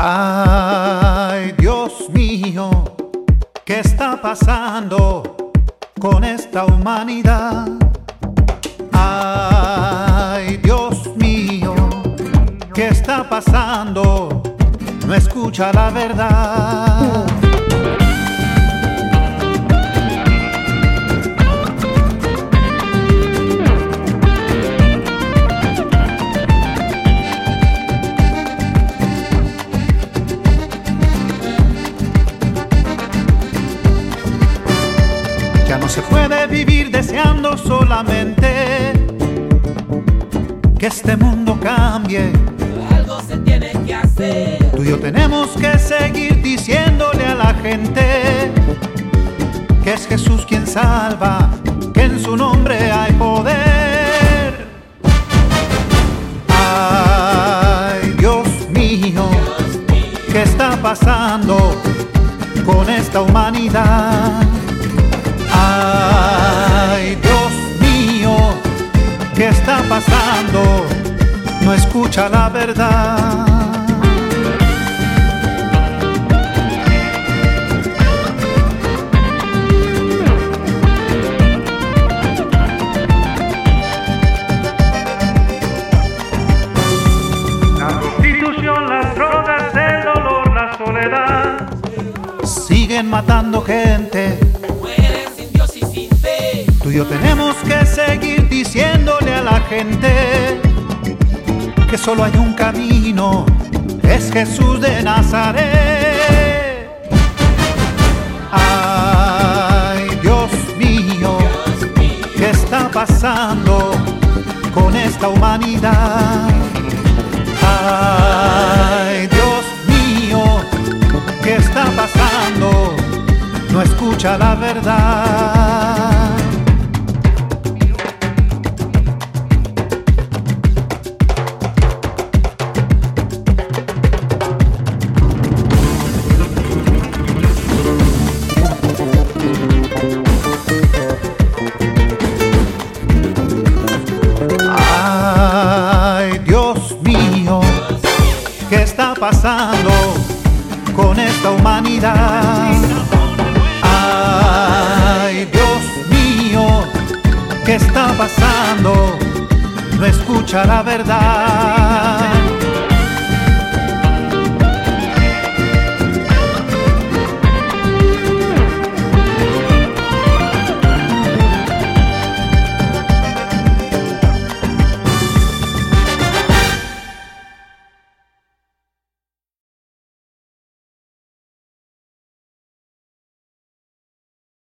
Ay, Dios mío, ¿qué está pasando con esta humanidad? Ay, Dios mío, ¿qué está pasando? No escucha la verdad. No se puede vivir deseando solamente que este mundo cambie. Algo se tiene que hacer. Tú y yo tenemos que seguir diciéndole a la gente que es Jesús quien salva, que en su nombre hay poder. Ay, Dios mío, ¿qué está pasando con esta humanidad? ¿Qué está pasando? No escucha la verdad. La prostitución, las drogas, el dolor, la soledad siguen matando gente. Tú tenemos que seguir diciéndole a la gente que solo hay un camino, es Jesús de Nazaret. Ay, Dios mío, ¿qué está pasando con esta humanidad? Ay, Dios mío, ¿qué está pasando? No escucha la verdad. Pasando con esta humanidad? Ay, Dios mío, ¿qué está pasando? No escucha la verdad.